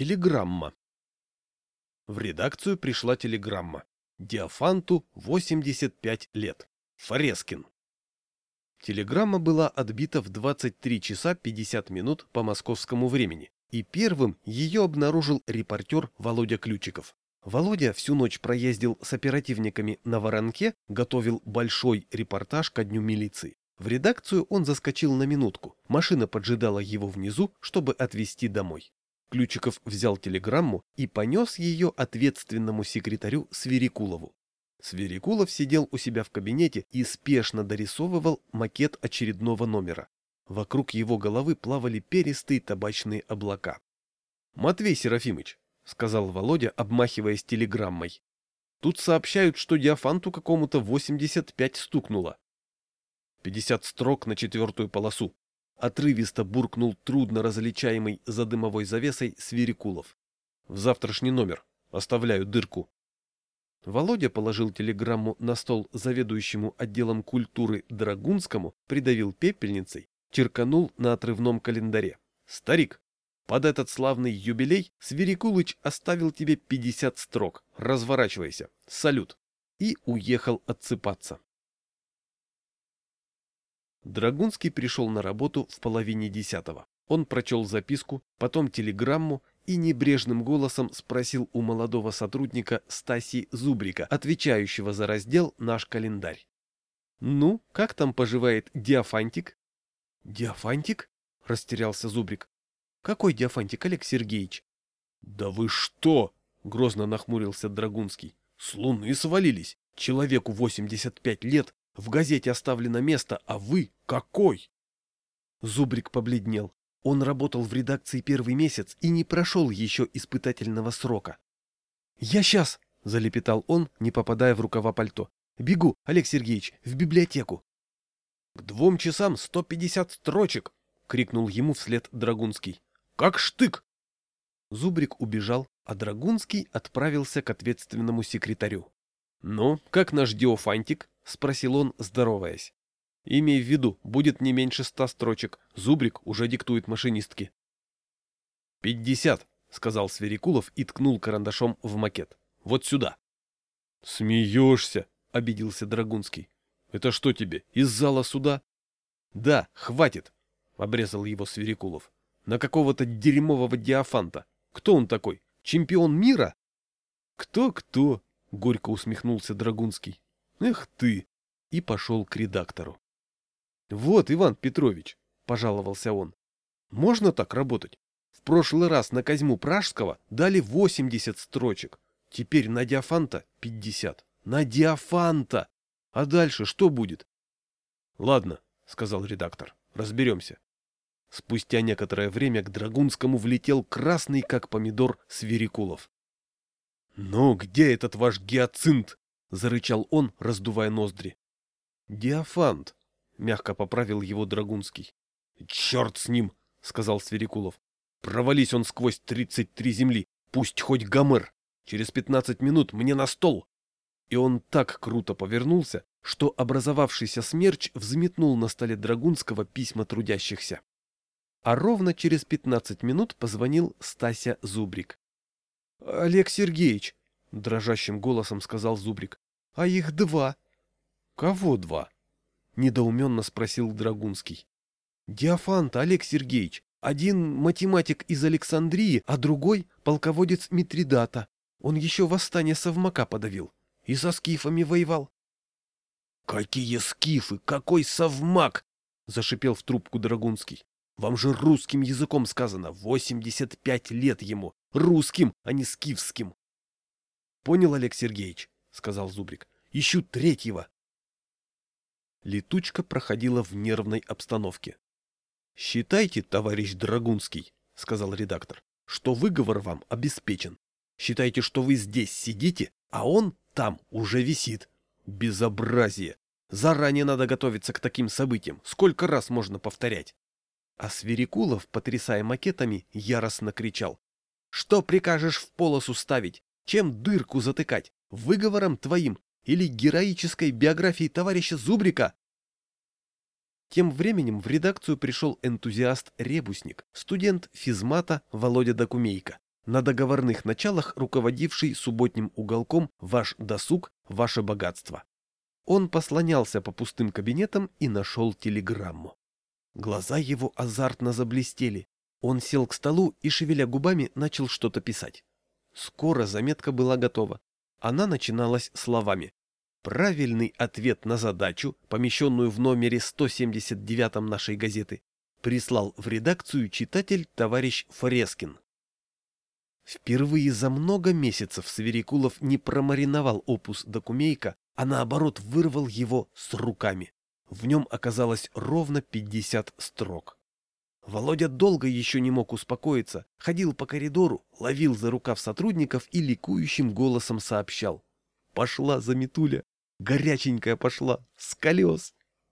Телеграмма. В редакцию пришла телеграмма. Диафанту 85 лет. Форескин. Телеграмма была отбита в 23 часа 50 минут по московскому времени, и первым ее обнаружил репортер Володя Ключиков. Володя всю ночь проездил с оперативниками на Воронке, готовил большой репортаж ко дню милиции. В редакцию он заскочил на минутку. Машина поджидала его внизу, чтобы отвезти домой. Ключиков взял телеграмму и понес ее ответственному секретарю Сверикулову. Сверикулов сидел у себя в кабинете и спешно дорисовывал макет очередного номера. Вокруг его головы плавали перистые табачные облака. — Матвей Серафимыч, — сказал Володя, обмахиваясь телеграммой, — тут сообщают, что Диафанту какому-то 85 стукнуло. 50 строк на четвертую полосу. Отрывисто буркнул трудно различаемый за дымовой завесой Свирикулов. В завтрашний номер. Оставляю дырку. Володя положил телеграмму на стол заведующему отделом культуры Драгунскому, придавил пепельницей, черканул на отрывном календаре. «Старик, под этот славный юбилей Свирикулыч оставил тебе 50 строк. Разворачивайся. Салют!» И уехал отсыпаться. Драгунский пришел на работу в половине десятого. Он прочел записку, потом телеграмму и небрежным голосом спросил у молодого сотрудника Стаси Зубрика, отвечающего за раздел «Наш календарь». «Ну, как там поживает Диафантик?» «Диафантик?» — растерялся Зубрик. «Какой Диафантик, Олег Сергеевич?» «Да вы что!» — грозно нахмурился Драгунский. «С луны свалились! Человеку 85 лет, в газете оставлено место, а вы какой? Зубрик побледнел. Он работал в редакции первый месяц и не прошел еще испытательного срока. «Я сейчас!» — залепетал он, не попадая в рукава пальто. «Бегу, Олег Сергеевич, в библиотеку!» «К двум часам сто пятьдесят строчек!» — крикнул ему вслед Драгунский. «Как штык!» Зубрик убежал, а Драгунский отправился к ответственному секретарю. «Ну, как наш диофантик?» — спросил он, здороваясь. «Имей в виду, будет не меньше ста строчек. Зубрик уже диктует машинистке». «Пятьдесят», — сказал Сверикулов и ткнул карандашом в макет. «Вот сюда». «Смеешься», — обиделся Драгунский. «Это что тебе, из зала суда?» «Да, хватит», — обрезал его Сверикулов. «На какого-то дерьмового диафанта. Кто он такой? Чемпион мира?» «Кто-кто?» — горько усмехнулся Драгунский. «Эх ты!» И пошел к редактору. «Вот, Иван Петрович», — пожаловался он, — «можно так работать? В прошлый раз на Козьму Пражского дали 80 строчек, теперь на Диафанта 50. На Диафанта! А дальше что будет?» «Ладно», — сказал редактор, — «разберемся». Спустя некоторое время к Драгунскому влетел красный, как помидор, Сверикулов. «Ну, где этот ваш гиацинт?» — зарычал он, раздувая ноздри. «Диафант», — мягко поправил его Драгунский. «Черт с ним!» — сказал Сверикулов. «Провались он сквозь тридцать три земли, пусть хоть Гомер. Через пятнадцать минут мне на стол!» И он так круто повернулся, что образовавшийся смерч взметнул на столе Драгунского письма трудящихся. А ровно через пятнадцать минут позвонил Стася Зубрик. — Олег Сергеевич, — дрожащим голосом сказал Зубрик, — а их два. — Кого два? — недоуменно спросил Драгунский. — Диафанта, Олег Сергеевич. Один математик из Александрии, а другой — полководец Митридата. Он еще восстание Совмака подавил. И со скифами воевал. — Какие скифы? Какой Совмак? — зашипел в трубку Драгунский. Вам же русским языком сказано, 85 лет ему. Русским, а не скифским. — Понял, Олег Сергеевич, — сказал Зубрик. — Ищу третьего. Летучка проходила в нервной обстановке. — Считайте, товарищ Драгунский, — сказал редактор, — что выговор вам обеспечен. Считайте, что вы здесь сидите, а он там уже висит. Безобразие! Заранее надо готовиться к таким событиям. Сколько раз можно повторять? А Сверикулов, потрясая макетами, яростно кричал. «Что прикажешь в полосу ставить? Чем дырку затыкать? Выговором твоим или героической биографией товарища Зубрика?» Тем временем в редакцию пришел энтузиаст-ребусник, студент физмата Володя Докумейко. на договорных началах руководивший субботним уголком «Ваш досуг, ваше богатство». Он послонялся по пустым кабинетам и нашел телеграмму. Глаза его азартно заблестели. Он сел к столу и, шевеля губами, начал что-то писать. Скоро заметка была готова. Она начиналась словами Правильный ответ на задачу, помещенную в номере 179 нашей газеты, прислал в редакцию читатель товарищ Фрескин. Впервые за много месяцев Сверикулов не промариновал опус докумейка, а наоборот вырвал его с руками. В нем оказалось ровно 50 строк. Володя долго еще не мог успокоиться, ходил по коридору, ловил за рукав сотрудников и ликующим голосом сообщал. «Пошла заметуля! Горяченькая пошла! С колес!»